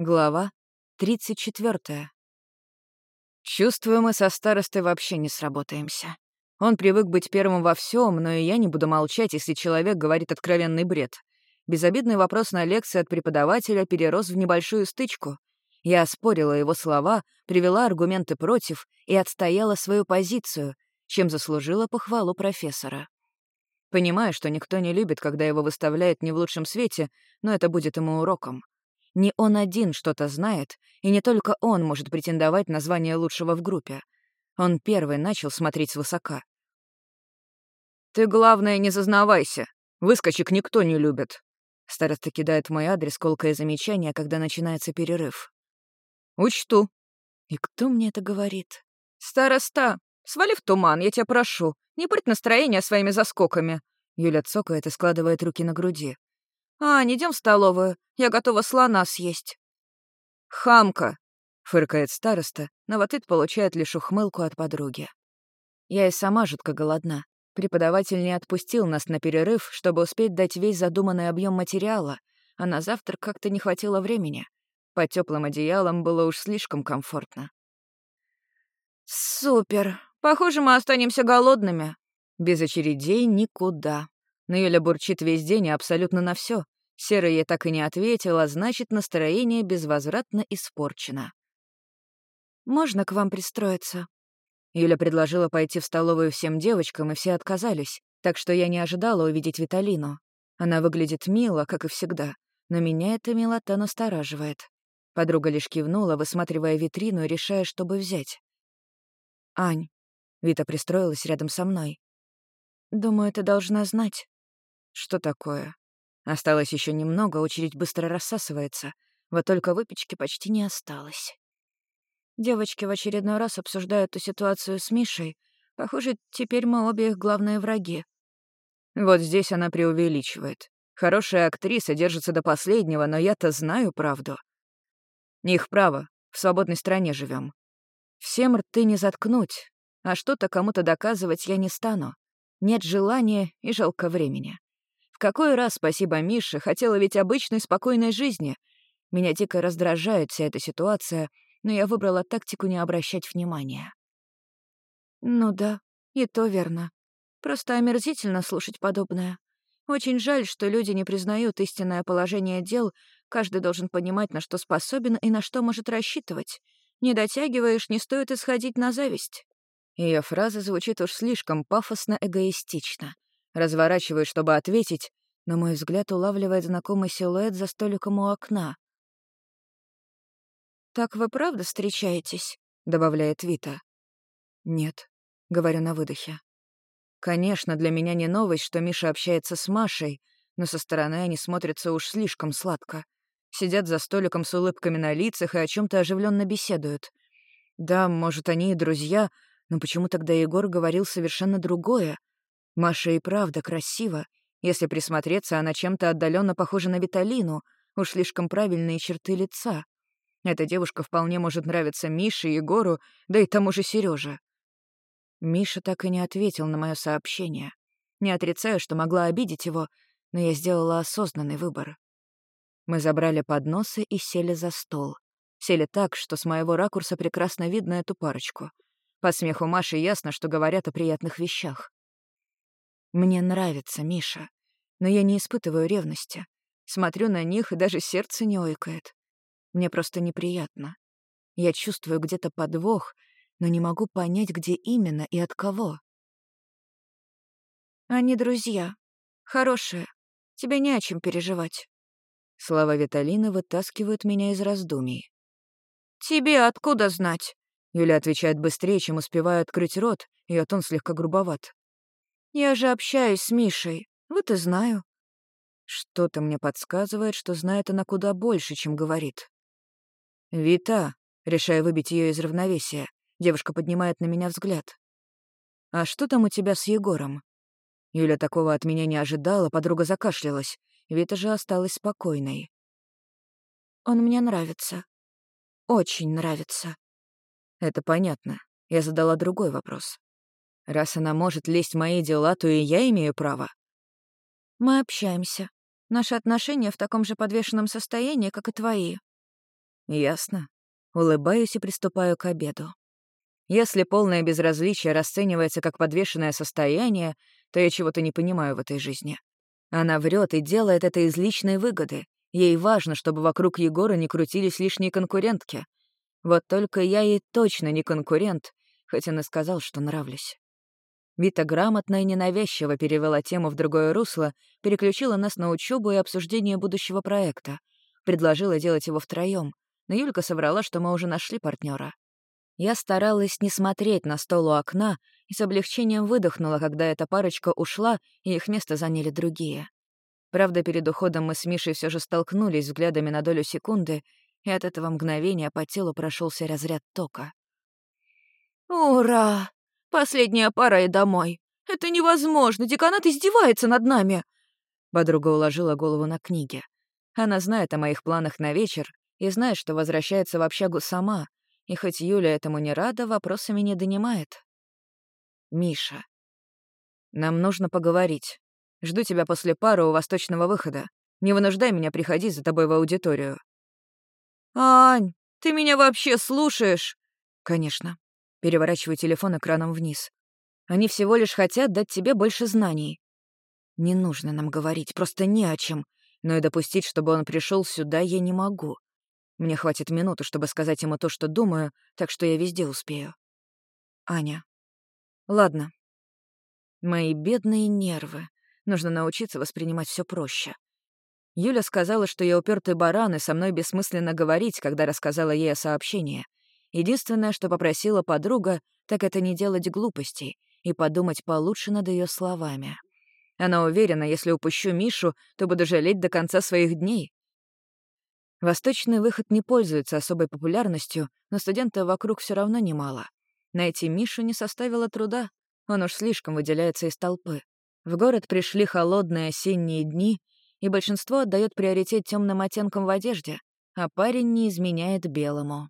Глава 34. Чувствую, мы со старостой вообще не сработаемся. Он привык быть первым во всем, но и я не буду молчать, если человек говорит откровенный бред. Безобидный вопрос на лекции от преподавателя перерос в небольшую стычку. Я оспорила его слова, привела аргументы против и отстояла свою позицию, чем заслужила похвалу профессора. Понимаю, что никто не любит, когда его выставляют не в лучшем свете, но это будет ему уроком. Не он один что-то знает, и не только он может претендовать на звание лучшего в группе. Он первый начал смотреть свысока. «Ты, главное, не зазнавайся. Выскочек никто не любит». Староста кидает в мой адрес колкое замечание, когда начинается перерыв. «Учту». И кто мне это говорит? «Староста, свали в туман, я тебя прошу. Не порть настроение своими заскоками». Юля цокает и складывает руки на груди. «А, не идем в столовую. Я готова слона съесть». «Хамка!» — фыркает староста, но в ответ получает лишь ухмылку от подруги. Я и сама жутко голодна. Преподаватель не отпустил нас на перерыв, чтобы успеть дать весь задуманный объем материала, а на завтрак как-то не хватило времени. Под теплым одеялом было уж слишком комфортно. «Супер! Похоже, мы останемся голодными». Без очередей никуда. Но Юля бурчит весь день и абсолютно на все. Серый ей так и не ответила, значит, настроение безвозвратно испорчено. «Можно к вам пристроиться?» Юля предложила пойти в столовую всем девочкам, и все отказались, так что я не ожидала увидеть Виталину. Она выглядит мило, как и всегда, но меня эта милота настораживает. Подруга лишь кивнула, высматривая витрину и решая, чтобы взять. «Ань», — Вита пристроилась рядом со мной. «Думаю, ты должна знать». Что такое? Осталось еще немного, очередь быстро рассасывается. Вот только выпечки почти не осталось. Девочки в очередной раз обсуждают эту ситуацию с Мишей. Похоже, теперь мы обе их главные враги. Вот здесь она преувеличивает. Хорошая актриса держится до последнего, но я-то знаю правду. Их право, в свободной стране живем. Всем рты не заткнуть, а что-то кому-то доказывать я не стану. Нет желания и жалко времени. Какой раз, спасибо Мише, хотела ведь обычной спокойной жизни. Меня дико раздражает вся эта ситуация, но я выбрала тактику не обращать внимания. Ну да, и то верно. Просто омерзительно слушать подобное. Очень жаль, что люди не признают истинное положение дел, каждый должен понимать, на что способен и на что может рассчитывать. Не дотягиваешь, не стоит исходить на зависть. Ее фраза звучит уж слишком пафосно-эгоистично. Разворачиваюсь, чтобы ответить, но мой взгляд улавливает знакомый силуэт за столиком у окна. «Так вы правда встречаетесь?» — добавляет Вита. «Нет», — говорю на выдохе. Конечно, для меня не новость, что Миша общается с Машей, но со стороны они смотрятся уж слишком сладко. Сидят за столиком с улыбками на лицах и о чем то оживленно беседуют. Да, может, они и друзья, но почему тогда Егор говорил совершенно другое? Маша и правда красива. Если присмотреться, она чем-то отдаленно похожа на Виталину, уж слишком правильные черты лица. Эта девушка вполне может нравиться Мише, Егору, да и тому же Сереже. Миша так и не ответил на мое сообщение. Не отрицаю, что могла обидеть его, но я сделала осознанный выбор. Мы забрали подносы и сели за стол. Сели так, что с моего ракурса прекрасно видно эту парочку. По смеху Маши ясно, что говорят о приятных вещах. Мне нравится Миша, но я не испытываю ревности. Смотрю на них, и даже сердце не ойкает. Мне просто неприятно. Я чувствую где-то подвох, но не могу понять, где именно и от кого. Они друзья. Хорошие. Тебе не о чем переживать. Слова Виталины вытаскивают меня из раздумий. «Тебе откуда знать?» Юля отвечает быстрее, чем успеваю открыть рот, и тон слегка грубоват. Я же общаюсь с Мишей, вот и знаю. Что-то мне подсказывает, что знает она куда больше, чем говорит. «Вита», — решая выбить ее из равновесия, девушка поднимает на меня взгляд. «А что там у тебя с Егором?» Юля такого от меня не ожидала, подруга закашлялась. Вита же осталась спокойной. «Он мне нравится. Очень нравится». «Это понятно. Я задала другой вопрос. Раз она может лезть в мои дела, то и я имею право. Мы общаемся. Наши отношения в таком же подвешенном состоянии, как и твои. Ясно. Улыбаюсь и приступаю к обеду. Если полное безразличие расценивается как подвешенное состояние, то я чего-то не понимаю в этой жизни. Она врет и делает это из личной выгоды. Ей важно, чтобы вокруг Егора не крутились лишние конкурентки. Вот только я ей точно не конкурент, хоть он и сказал, что нравлюсь. Вита грамотно и ненавязчиво перевела тему в другое русло, переключила нас на учебу и обсуждение будущего проекта. Предложила делать его втроем, но Юлька соврала, что мы уже нашли партнера. Я старалась не смотреть на стол у окна и с облегчением выдохнула, когда эта парочка ушла, и их место заняли другие. Правда, перед уходом мы с Мишей все же столкнулись взглядами на долю секунды, и от этого мгновения по телу прошелся разряд тока. «Ура! Последняя пара и домой! Это невозможно! Деканат издевается над нами!» Подруга уложила голову на книге. Она знает о моих планах на вечер и знает, что возвращается в общагу сама, и хоть Юля этому не рада, вопросами не донимает. «Миша, нам нужно поговорить. Жду тебя после пары у восточного выхода. Не вынуждай меня приходить за тобой в аудиторию». «Ань, ты меня вообще слушаешь?» «Конечно». Переворачиваю телефон экраном вниз. «Они всего лишь хотят дать тебе больше знаний. Не нужно нам говорить, просто не о чем. Но и допустить, чтобы он пришел сюда, я не могу. Мне хватит минуты, чтобы сказать ему то, что думаю, так что я везде успею. Аня. Ладно. Мои бедные нервы. Нужно научиться воспринимать все проще. Юля сказала, что я упертый баран, и со мной бессмысленно говорить, когда рассказала ей о сообщении. Единственное, что попросила подруга, так это не делать глупостей и подумать получше над ее словами. Она уверена, если упущу Мишу, то буду жалеть до конца своих дней. Восточный выход не пользуется особой популярностью, но студентов вокруг все равно немало. Найти Мишу не составило труда, он уж слишком выделяется из толпы. В город пришли холодные осенние дни, и большинство отдает приоритет темным оттенкам в одежде, а парень не изменяет белому.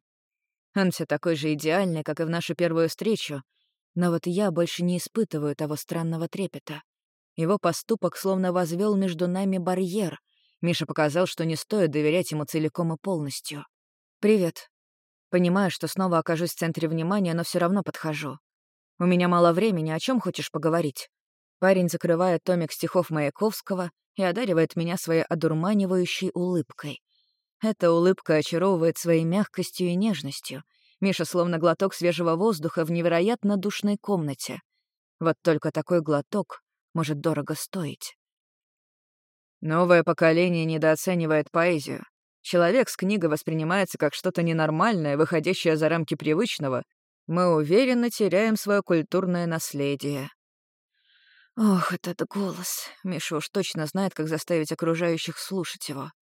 Он все такой же идеальный, как и в нашу первую встречу, но вот я больше не испытываю того странного трепета. Его поступок словно возвел между нами барьер, Миша показал, что не стоит доверять ему целиком и полностью. «Привет. Понимаю, что снова окажусь в центре внимания, но все равно подхожу. У меня мало времени, о чем хочешь поговорить?» Парень закрывает томик стихов Маяковского и одаривает меня своей одурманивающей улыбкой. Эта улыбка очаровывает своей мягкостью и нежностью. Миша словно глоток свежего воздуха в невероятно душной комнате. Вот только такой глоток может дорого стоить. Новое поколение недооценивает поэзию. Человек с книгой воспринимается как что-то ненормальное, выходящее за рамки привычного. Мы уверенно теряем свое культурное наследие. Ох, этот голос. Миша уж точно знает, как заставить окружающих слушать его.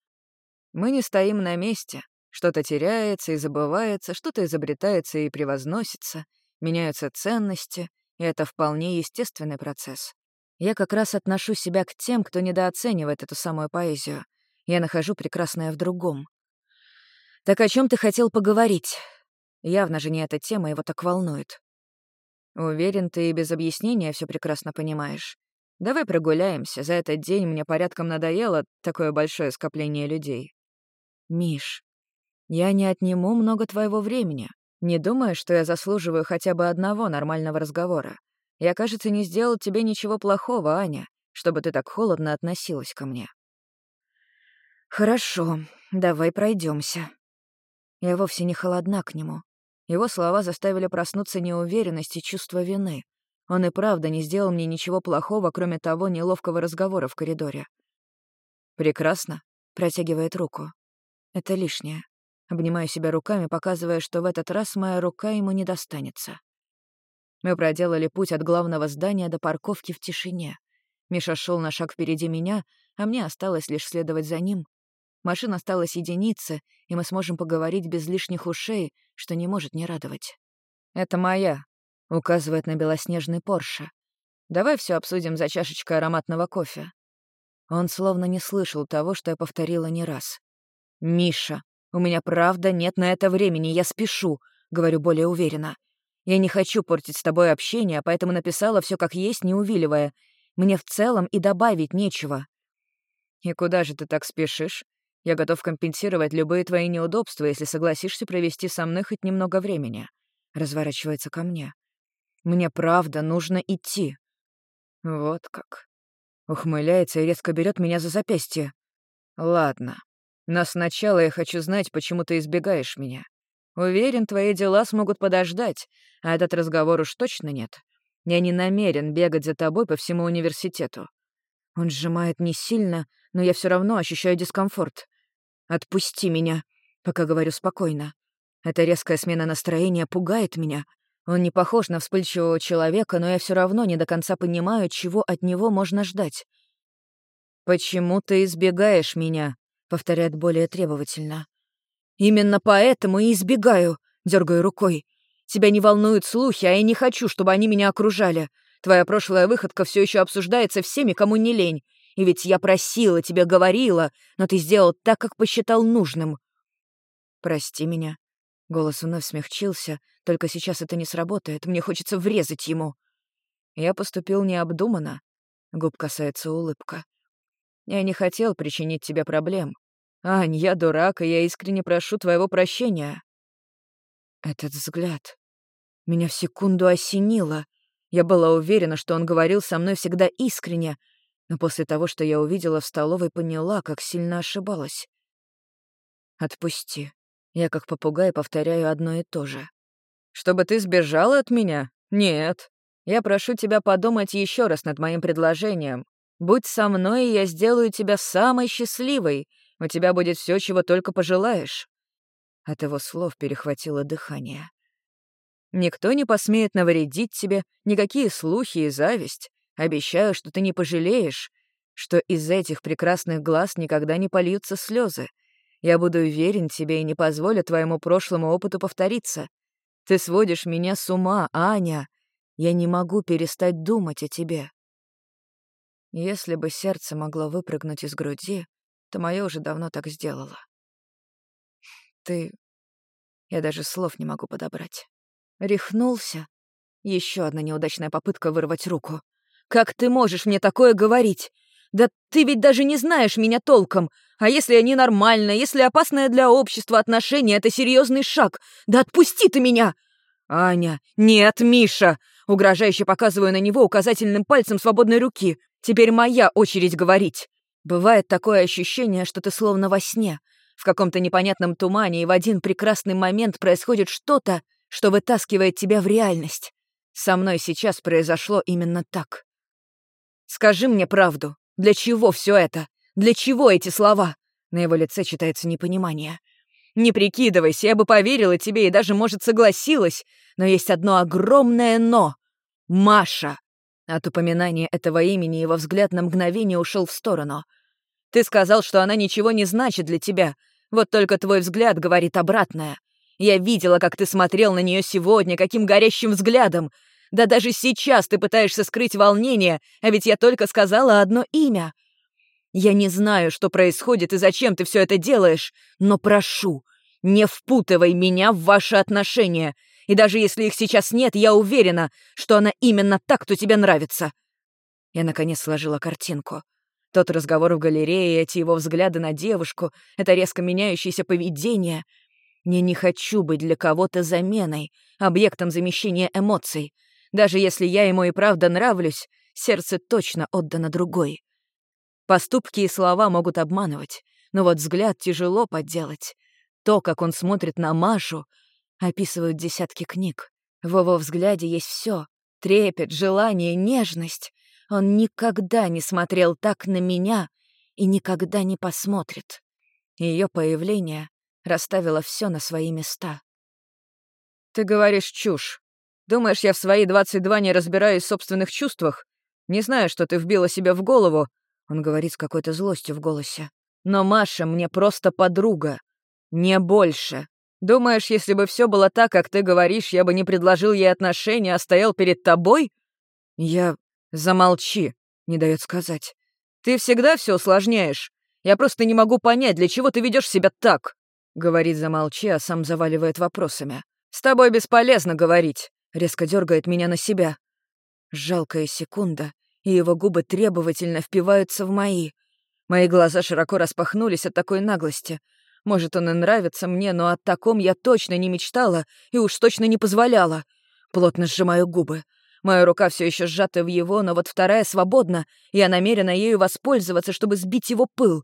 Мы не стоим на месте. Что-то теряется и забывается, что-то изобретается и превозносится, меняются ценности, и это вполне естественный процесс. Я как раз отношу себя к тем, кто недооценивает эту самую поэзию. Я нахожу прекрасное в другом. Так о чем ты хотел поговорить? Явно же не эта тема его так волнует. Уверен, ты и без объяснения все прекрасно понимаешь. Давай прогуляемся. За этот день мне порядком надоело такое большое скопление людей. Миш, я не отниму много твоего времени. Не думаю, что я заслуживаю хотя бы одного нормального разговора. Я, кажется, не сделал тебе ничего плохого, Аня, чтобы ты так холодно относилась ко мне. Хорошо, давай пройдемся. Я вовсе не холодна к нему. Его слова заставили проснуться неуверенность и чувство вины. Он и правда не сделал мне ничего плохого, кроме того неловкого разговора в коридоре. «Прекрасно», — протягивает руку. «Это лишнее». Обнимаю себя руками, показывая, что в этот раз моя рука ему не достанется. Мы проделали путь от главного здания до парковки в тишине. Миша шел на шаг впереди меня, а мне осталось лишь следовать за ним. Машина стала единицы, и мы сможем поговорить без лишних ушей, что не может не радовать. «Это моя», — указывает на белоснежный Порше. «Давай все обсудим за чашечкой ароматного кофе». Он словно не слышал того, что я повторила не раз. «Миша, у меня правда нет на это времени, я спешу», — говорю более уверенно. Я не хочу портить с тобой общение, поэтому написала все как есть, не увиливая. Мне в целом и добавить нечего». «И куда же ты так спешишь? Я готов компенсировать любые твои неудобства, если согласишься провести со мной хоть немного времени. Разворачивается ко мне. Мне правда нужно идти. Вот как. Ухмыляется и резко берет меня за запястье. Ладно. Но сначала я хочу знать, почему ты избегаешь меня. Уверен, твои дела смогут подождать, а этот разговор уж точно нет. Я не намерен бегать за тобой по всему университету. Он сжимает не сильно, но я все равно ощущаю дискомфорт. «Отпусти меня», пока говорю спокойно. Эта резкая смена настроения пугает меня. Он не похож на вспыльчивого человека, но я все равно не до конца понимаю, чего от него можно ждать. «Почему ты избегаешь меня?» — повторяет более требовательно. «Именно поэтому и избегаю», — дергаю рукой. «Тебя не волнуют слухи, а я не хочу, чтобы они меня окружали. Твоя прошлая выходка все еще обсуждается всеми, кому не лень. И ведь я просила тебя, говорила, но ты сделал так, как посчитал нужным. Прости меня. Голос вновь смягчился, только сейчас это не сработает, мне хочется врезать ему. Я поступил необдуманно. Губ касается улыбка. Я не хотел причинить тебе проблем. Ань, я дурак, и я искренне прошу твоего прощения. Этот взгляд. Меня в секунду осенило. Я была уверена, что он говорил со мной всегда искренне, но после того, что я увидела в столовой, поняла, как сильно ошибалась. «Отпусти». Я как попугай повторяю одно и то же. «Чтобы ты сбежала от меня? Нет. Я прошу тебя подумать еще раз над моим предложением. Будь со мной, и я сделаю тебя самой счастливой. У тебя будет все, чего только пожелаешь». От его слов перехватило дыхание. «Никто не посмеет навредить тебе, никакие слухи и зависть. Обещаю, что ты не пожалеешь, что из этих прекрасных глаз никогда не польются слезы. Я буду уверен тебе и не позволю твоему прошлому опыту повториться. Ты сводишь меня с ума, Аня. Я не могу перестать думать о тебе. Если бы сердце могло выпрыгнуть из груди, то мое уже давно так сделало. Ты... Я даже слов не могу подобрать. Рехнулся. Еще одна неудачная попытка вырвать руку. Как ты можешь мне такое говорить? Да ты ведь даже не знаешь меня толком. А если я ненормальная, если опасное для общества отношение — это серьезный шаг? Да отпусти ты меня!» «Аня, нет, Миша!» Угрожающе показываю на него указательным пальцем свободной руки. «Теперь моя очередь говорить. Бывает такое ощущение, что ты словно во сне. В каком-то непонятном тумане, и в один прекрасный момент происходит что-то, что вытаскивает тебя в реальность. Со мной сейчас произошло именно так. Скажи мне правду. Для чего все это? Для чего эти слова?» На его лице читается непонимание. «Не прикидывайся, я бы поверила тебе и даже, может, согласилась, но есть одно огромное «но». Маша!» От упоминания этого имени его взгляд на мгновение ушел в сторону. «Ты сказал, что она ничего не значит для тебя. Вот только твой взгляд говорит обратное. Я видела, как ты смотрел на нее сегодня, каким горящим взглядом. Да даже сейчас ты пытаешься скрыть волнение, а ведь я только сказала одно имя. Я не знаю, что происходит и зачем ты все это делаешь, но прошу, не впутывай меня в ваши отношения. И даже если их сейчас нет, я уверена, что она именно так, кто тебе нравится. Я, наконец, сложила картинку. Тот разговор в галерее, эти его взгляды на девушку, это резко меняющееся поведение. Я не хочу быть для кого-то заменой, объектом замещения эмоций. Даже если я ему и правда нравлюсь, сердце точно отдано другой. Поступки и слова могут обманывать, но вот взгляд тяжело подделать. То, как он смотрит на Машу, описывают десятки книг. В его взгляде есть все: трепет, желание, нежность. Он никогда не смотрел так на меня и никогда не посмотрит. Ее появление расставило все на свои места. «Ты говоришь чушь», Думаешь, я в свои 22 не разбираюсь в собственных чувствах? Не знаю, что ты вбила себе в голову. Он говорит с какой-то злостью в голосе. Но Маша мне просто подруга. Не больше. Думаешь, если бы все было так, как ты говоришь, я бы не предложил ей отношения, а стоял перед тобой? Я... Замолчи, не дает сказать. Ты всегда все усложняешь. Я просто не могу понять, для чего ты ведешь себя так. Говорит замолчи, а сам заваливает вопросами. С тобой бесполезно говорить резко дергает меня на себя. Жалкая секунда, и его губы требовательно впиваются в мои. Мои глаза широко распахнулись от такой наглости. Может, он и нравится мне, но о таком я точно не мечтала и уж точно не позволяла. Плотно сжимаю губы. Моя рука все еще сжата в его, но вот вторая свободна, я намерена ею воспользоваться, чтобы сбить его пыл.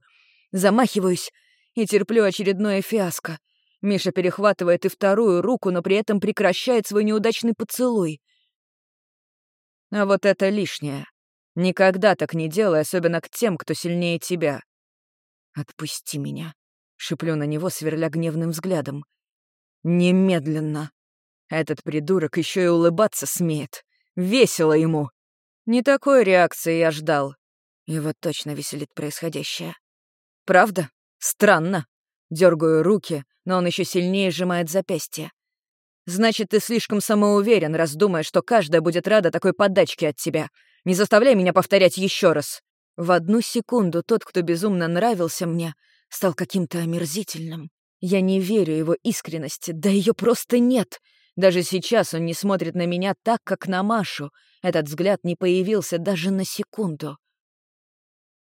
Замахиваюсь и терплю очередное фиаско. Миша перехватывает и вторую руку, но при этом прекращает свой неудачный поцелуй. А вот это лишнее. Никогда так не делай, особенно к тем, кто сильнее тебя. «Отпусти меня», — шиплю на него, сверля гневным взглядом. «Немедленно!» Этот придурок еще и улыбаться смеет. Весело ему. Не такой реакции я ждал. Его точно веселит происходящее. Правда? Странно. Дергаю руки, но он еще сильнее сжимает запястье. Значит, ты слишком самоуверен, раз думаешь, что каждая будет рада такой подачке от тебя. Не заставляй меня повторять еще раз. В одну секунду тот, кто безумно нравился мне, стал каким-то омерзительным. Я не верю его искренности, да ее просто нет. Даже сейчас он не смотрит на меня так, как на Машу. Этот взгляд не появился даже на секунду.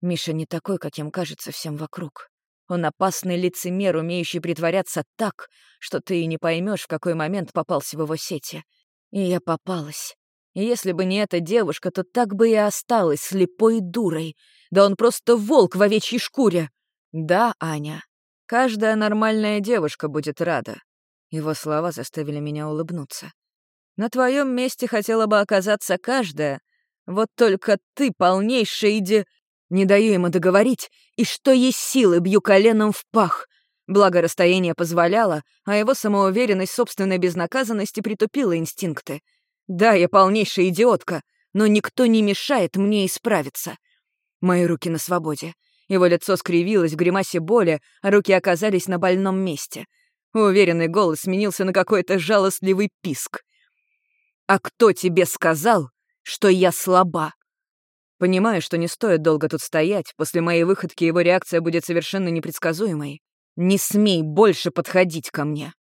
Миша не такой, каким кажется всем вокруг. Он опасный лицемер, умеющий притворяться так, что ты и не поймешь, в какой момент попался в его сети. И я попалась. И если бы не эта девушка, то так бы и осталась слепой дурой. Да он просто волк в овечьей шкуре. Да, Аня, каждая нормальная девушка будет рада. Его слова заставили меня улыбнуться. На твоем месте хотела бы оказаться каждая. Вот только ты полнейшая иди... Не даю ему договорить, и что есть силы, бью коленом в пах. Благо расстояние позволяло, а его самоуверенность собственной безнаказанности притупила инстинкты. Да, я полнейшая идиотка, но никто не мешает мне исправиться. Мои руки на свободе. Его лицо скривилось в гримасе боли, а руки оказались на больном месте. Уверенный голос сменился на какой-то жалостливый писк. «А кто тебе сказал, что я слаба?» Понимаю, что не стоит долго тут стоять, после моей выходки его реакция будет совершенно непредсказуемой. «Не смей больше подходить ко мне!»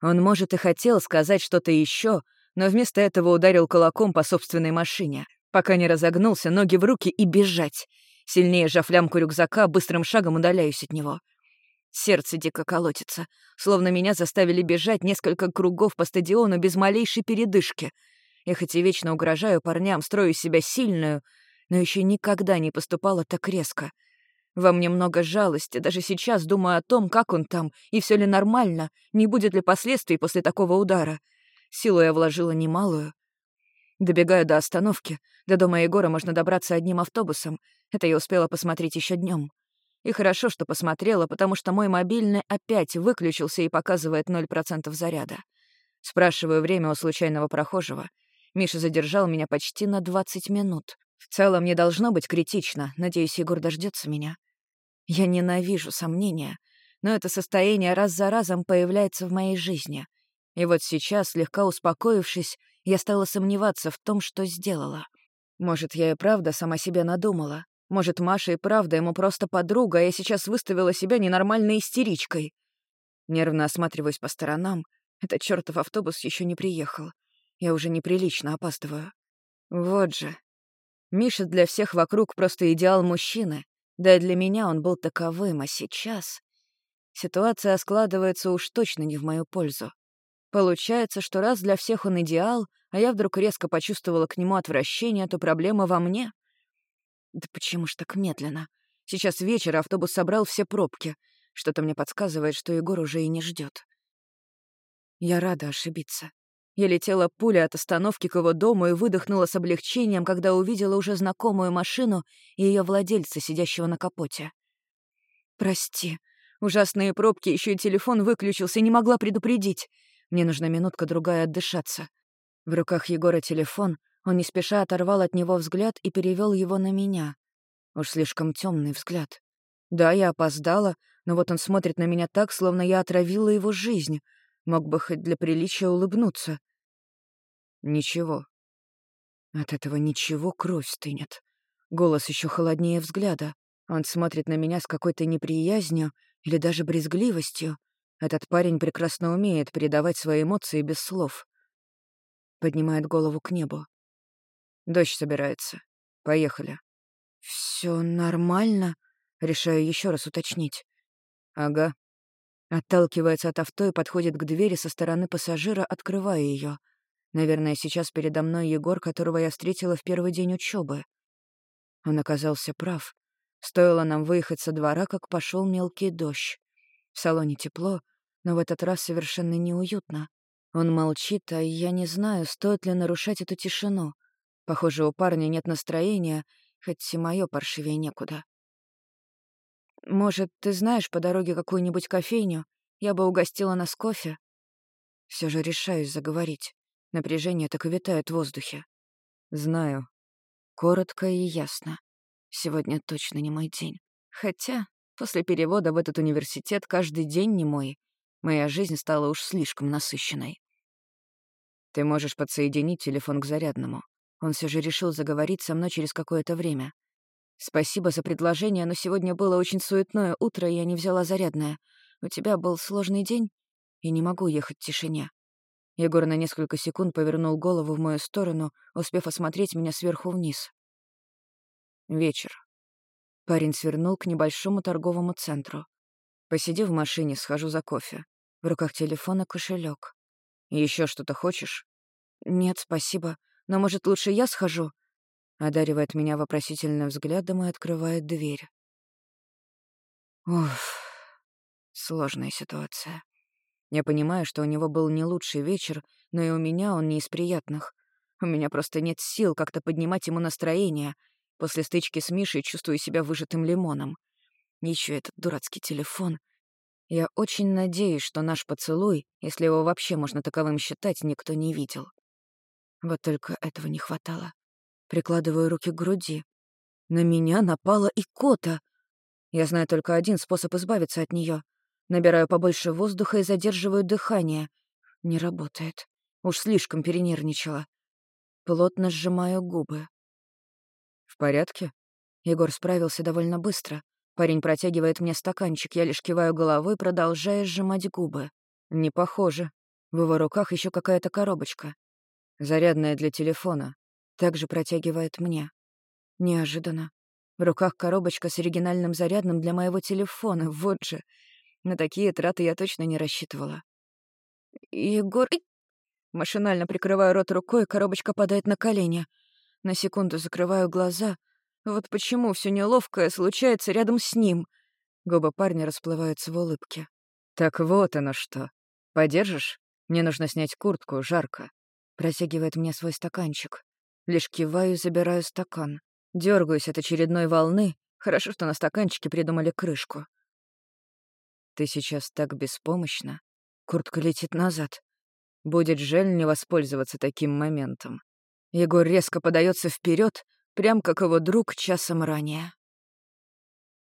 Он, может, и хотел сказать что-то еще, но вместо этого ударил кулаком по собственной машине, пока не разогнулся, ноги в руки и бежать. Сильнее сжав лямку рюкзака, быстрым шагом удаляюсь от него. Сердце дико колотится, словно меня заставили бежать несколько кругов по стадиону без малейшей передышки. Я хоть и вечно угрожаю парням, строю себя сильную, но еще никогда не поступала так резко. Во мне много жалости, даже сейчас думаю о том, как он там, и все ли нормально, не будет ли последствий после такого удара. Силу я вложила немалую. Добегаю до остановки. До дома Егора можно добраться одним автобусом. Это я успела посмотреть еще днем. И хорошо, что посмотрела, потому что мой мобильный опять выключился и показывает 0% заряда. Спрашиваю время у случайного прохожего. Миша задержал меня почти на 20 минут. В целом не должно быть критично. Надеюсь, Егор дождется меня. Я ненавижу сомнения, но это состояние раз за разом появляется в моей жизни. И вот сейчас, слегка успокоившись, я стала сомневаться в том, что сделала. Может, я и правда сама себя надумала. Может, Маша и правда ему просто подруга, а я сейчас выставила себя ненормальной истеричкой. Нервно осматриваюсь по сторонам. Этот чертов автобус еще не приехал. Я уже неприлично опаздываю. Вот же, Миша для всех вокруг просто идеал мужчины, да и для меня он был таковым, а сейчас... Ситуация складывается уж точно не в мою пользу. Получается, что раз для всех он идеал, а я вдруг резко почувствовала к нему отвращение, то проблема во мне. Да почему ж так медленно? Сейчас вечер, а автобус собрал все пробки. Что-то мне подсказывает, что Егор уже и не ждет. Я рада ошибиться. Я летела пуля от остановки к его дому и выдохнула с облегчением, когда увидела уже знакомую машину и ее владельца, сидящего на капоте. «Прости. Ужасные пробки, еще и телефон выключился, не могла предупредить. Мне нужна минутка-другая отдышаться». В руках Егора телефон, он не спеша оторвал от него взгляд и перевел его на меня. Уж слишком темный взгляд. Да, я опоздала, но вот он смотрит на меня так, словно я отравила его жизнь. Мог бы хоть для приличия улыбнуться. Ничего. От этого ничего кровь стынет. Голос еще холоднее взгляда. Он смотрит на меня с какой-то неприязнью или даже брезгливостью. Этот парень прекрасно умеет передавать свои эмоции без слов. Поднимает голову к небу. Дождь собирается. Поехали. Все нормально? Решаю еще раз уточнить. Ага. Отталкивается от авто и подходит к двери со стороны пассажира, открывая ее. Наверное, сейчас передо мной Егор, которого я встретила в первый день учебы. Он оказался прав. Стоило нам выехать со двора, как пошел мелкий дождь. В салоне тепло, но в этот раз совершенно неуютно. Он молчит, а я не знаю, стоит ли нарушать эту тишину. Похоже, у парня нет настроения, хоть и моё паршивее некуда. Может, ты знаешь по дороге какую-нибудь кофейню? Я бы угостила нас кофе. Все же решаюсь заговорить. Напряжение так и витает в воздухе. Знаю. Коротко и ясно. Сегодня точно не мой день. Хотя, после перевода в этот университет каждый день не мой. Моя жизнь стала уж слишком насыщенной. Ты можешь подсоединить телефон к зарядному. Он все же решил заговорить со мной через какое-то время. «Спасибо за предложение, но сегодня было очень суетное утро, и я не взяла зарядное. У тебя был сложный день, и не могу ехать в тишине». Егор на несколько секунд повернул голову в мою сторону, успев осмотреть меня сверху вниз. Вечер. Парень свернул к небольшому торговому центру. Посиди в машине, схожу за кофе. В руках телефона кошелек. Еще что-то хочешь? Нет, спасибо. Но, может, лучше я схожу?» Одаривает меня вопросительным взглядом и открывает дверь. Уф, сложная ситуация. Я понимаю, что у него был не лучший вечер, но и у меня он не из приятных. У меня просто нет сил как-то поднимать ему настроение. После стычки с Мишей чувствую себя выжатым лимоном. Еще этот дурацкий телефон. Я очень надеюсь, что наш поцелуй, если его вообще можно таковым считать, никто не видел. Вот только этого не хватало. Прикладываю руки к груди. На меня напала икота. Я знаю только один способ избавиться от нее. Набираю побольше воздуха и задерживаю дыхание. Не работает. Уж слишком перенервничала. Плотно сжимаю губы. «В порядке?» Егор справился довольно быстро. Парень протягивает мне стаканчик, я лишь киваю головой, продолжая сжимать губы. Не похоже. В его руках еще какая-то коробочка. Зарядная для телефона. Также протягивает мне. Неожиданно. В руках коробочка с оригинальным зарядным для моего телефона. Вот же. На такие траты я точно не рассчитывала. Егор... Машинально прикрываю рот рукой, коробочка падает на колени. На секунду закрываю глаза. Вот почему все неловкое случается рядом с ним. Губы парня расплываются в улыбке. «Так вот оно что. Подержишь? Мне нужно снять куртку, жарко». Протягивает мне свой стаканчик. Лишь киваю и забираю стакан. Дергаюсь от очередной волны. Хорошо, что на стаканчике придумали крышку. Ты сейчас так беспомощна. Куртка летит назад. Будет жаль не воспользоваться таким моментом. Егор резко подается вперед, прям как его друг часом ранее.